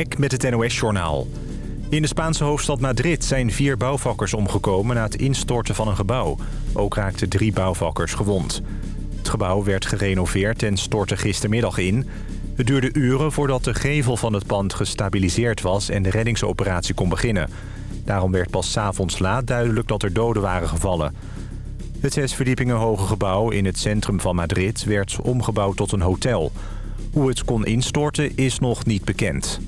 Met het NOS-journaal. In de Spaanse hoofdstad Madrid zijn vier bouwvakkers omgekomen... na het instorten van een gebouw. Ook raakten drie bouwvakkers gewond. Het gebouw werd gerenoveerd en stortte gistermiddag in. Het duurde uren voordat de gevel van het pand gestabiliseerd was... en de reddingsoperatie kon beginnen. Daarom werd pas s'avonds laat duidelijk dat er doden waren gevallen. Het zes verdiepingen hoge gebouw in het centrum van Madrid... werd omgebouwd tot een hotel... Hoe het kon instorten is nog niet bekend.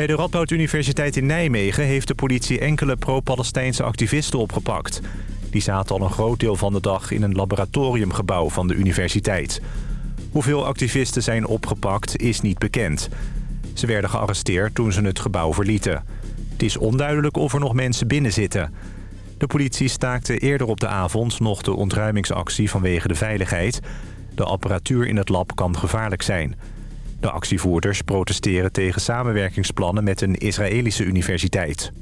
Bij de Radboud Universiteit in Nijmegen heeft de politie enkele pro-Palestijnse activisten opgepakt. Die zaten al een groot deel van de dag in een laboratoriumgebouw van de universiteit. Hoeveel activisten zijn opgepakt is niet bekend. Ze werden gearresteerd toen ze het gebouw verlieten. Het is onduidelijk of er nog mensen binnen zitten. De politie staakte eerder op de avond nog de ontruimingsactie vanwege de veiligheid... De apparatuur in het lab kan gevaarlijk zijn. De actievoerders protesteren tegen samenwerkingsplannen met een Israëlische universiteit.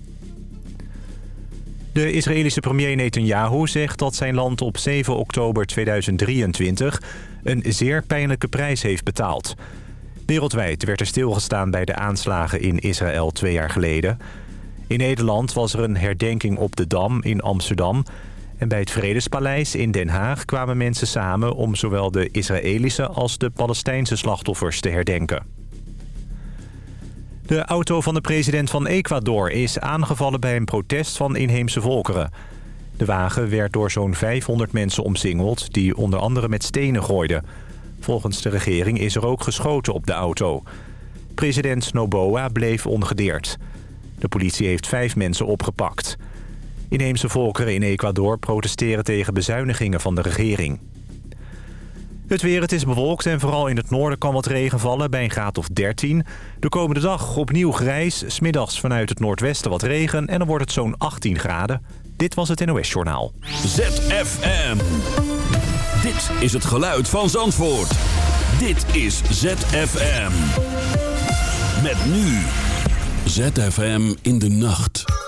De Israëlische premier Netanyahu zegt dat zijn land op 7 oktober 2023 een zeer pijnlijke prijs heeft betaald. Wereldwijd werd er stilgestaan bij de aanslagen in Israël twee jaar geleden. In Nederland was er een herdenking op de Dam in Amsterdam... En bij het Vredespaleis in Den Haag kwamen mensen samen... om zowel de Israëlische als de Palestijnse slachtoffers te herdenken. De auto van de president van Ecuador is aangevallen bij een protest van inheemse volkeren. De wagen werd door zo'n 500 mensen omsingeld... die onder andere met stenen gooiden. Volgens de regering is er ook geschoten op de auto. President Noboa bleef ongedeerd. De politie heeft vijf mensen opgepakt... Inheemse volkeren in Ecuador protesteren tegen bezuinigingen van de regering. Het weer, het is bewolkt en vooral in het noorden kan wat regen vallen bij een graad of 13. De komende dag opnieuw grijs, smiddags vanuit het noordwesten wat regen en dan wordt het zo'n 18 graden. Dit was het NOS Journaal. ZFM. Dit is het geluid van Zandvoort. Dit is ZFM. Met nu. ZFM in de nacht.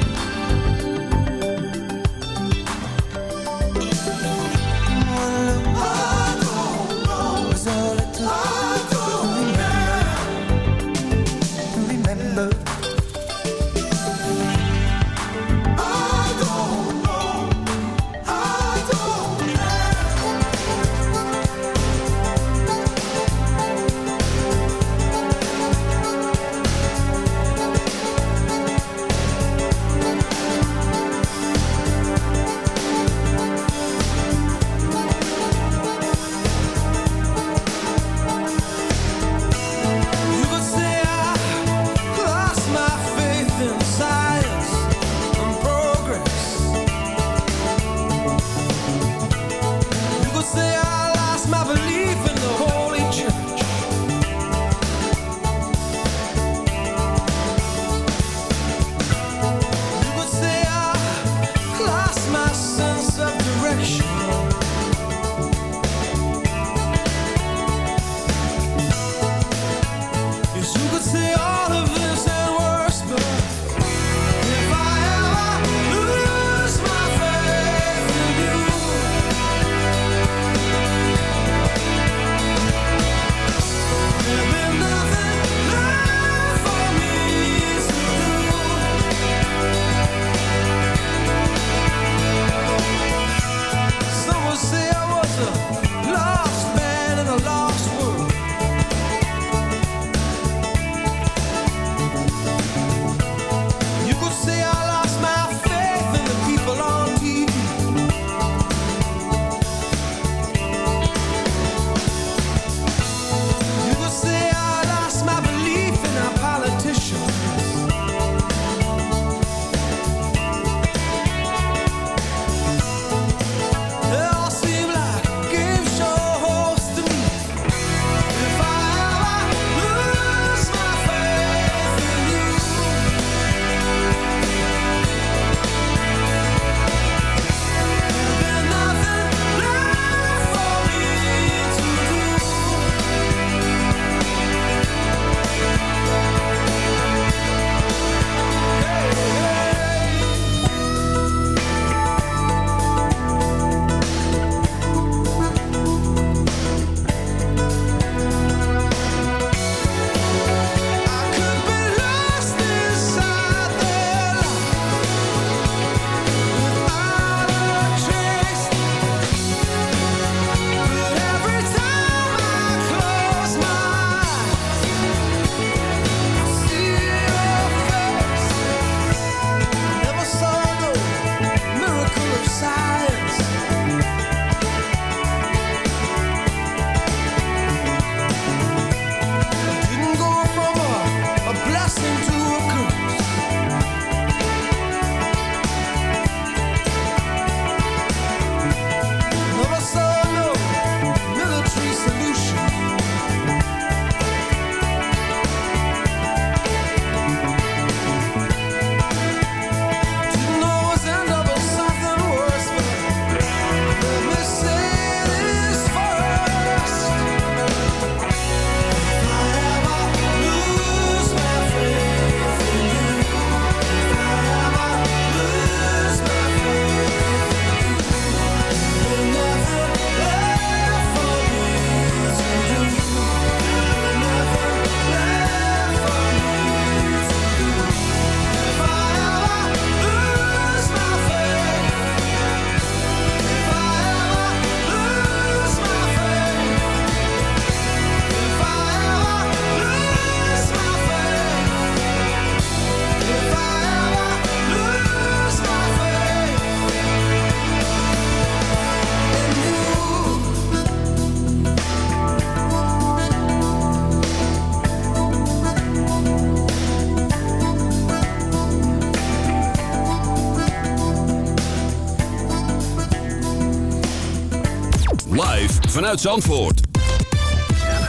Vanuit Zandvoort.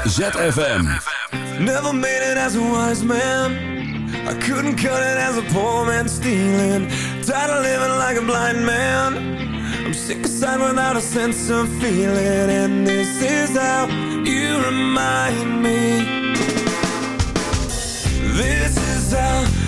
ZFM. Never made it as a wise man. I couldn't cut it as a poor man stealing. Tired of living like a blind man. I'm sick of aside without a sense of feeling. And this is how you remind me. This is how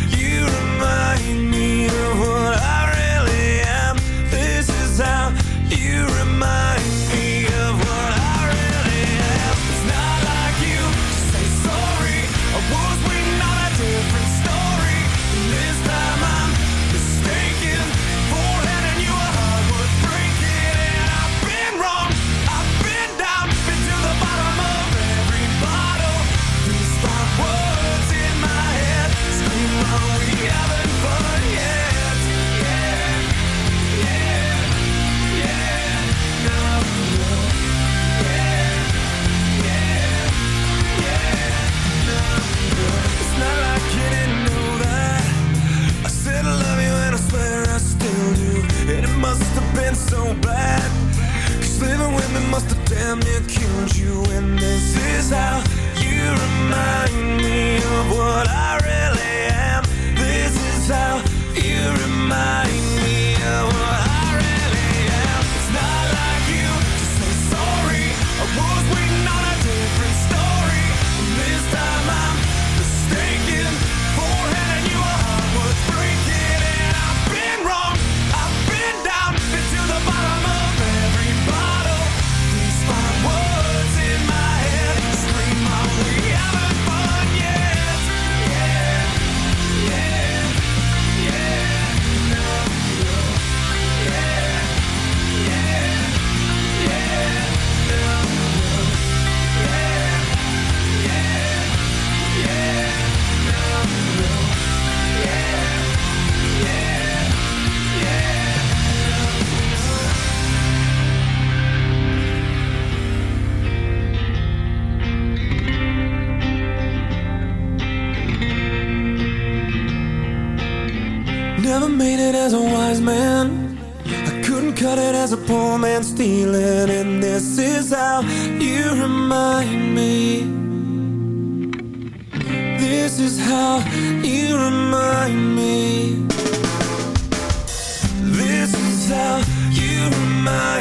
tell you remind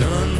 sun.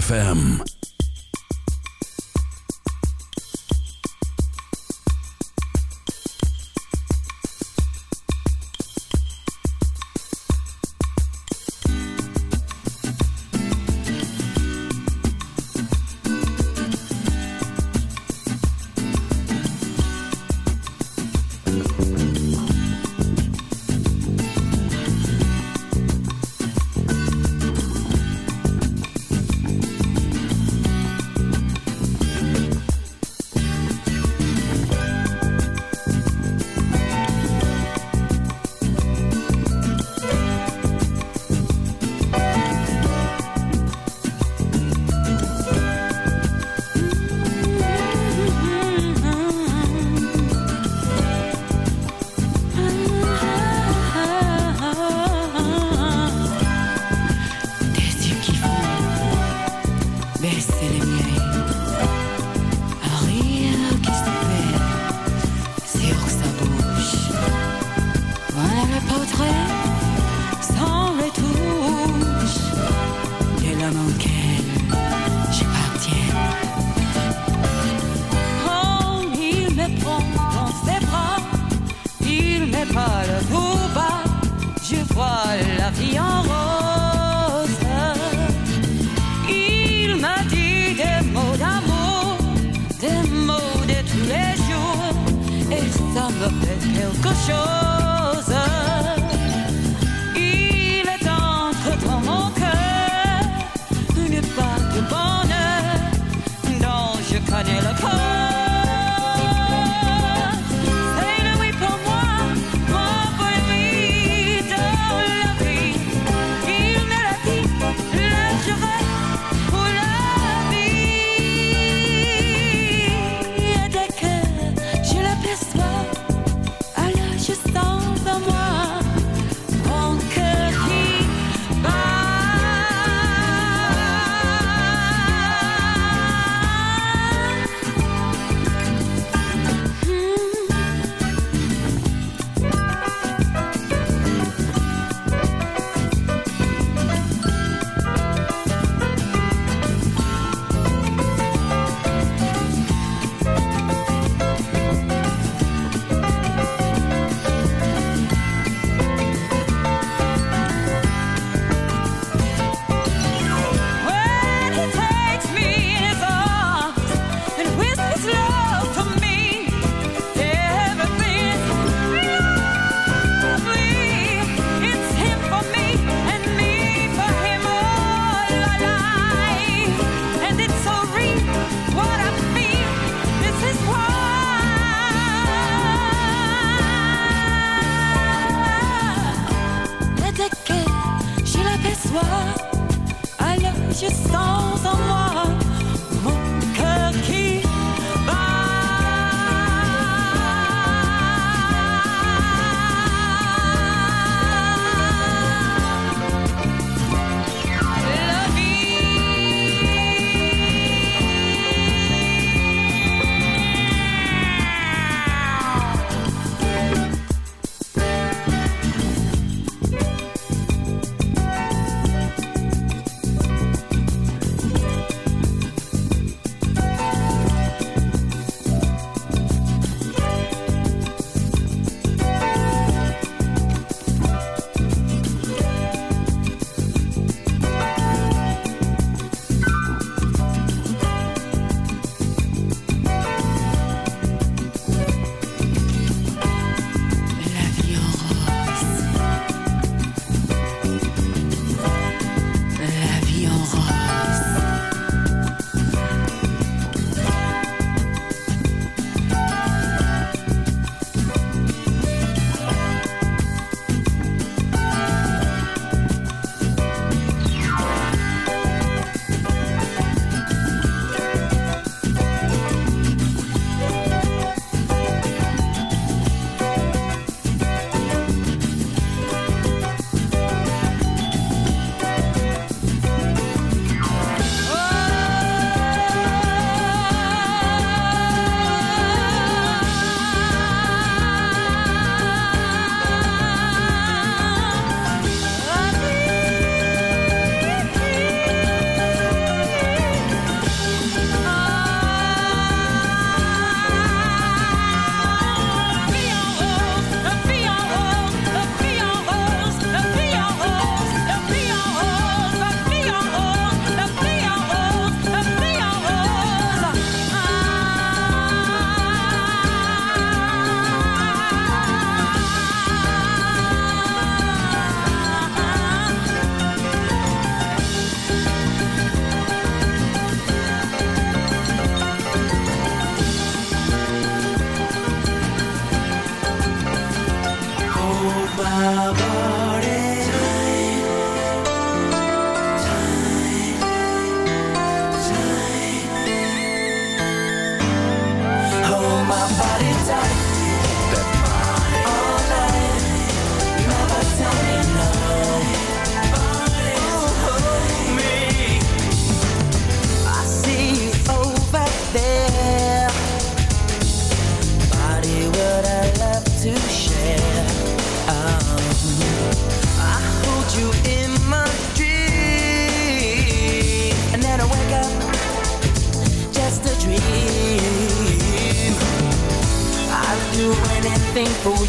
ZFM.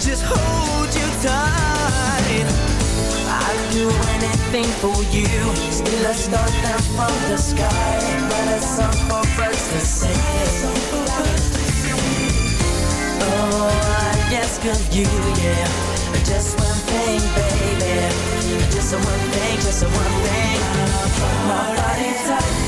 Just hold you tight. I'd do anything for you. Still a star down from the sky, a song for birds to sing. Oh, I you, yeah. Just one thing, baby. Just one thing, just one thing. My body tight.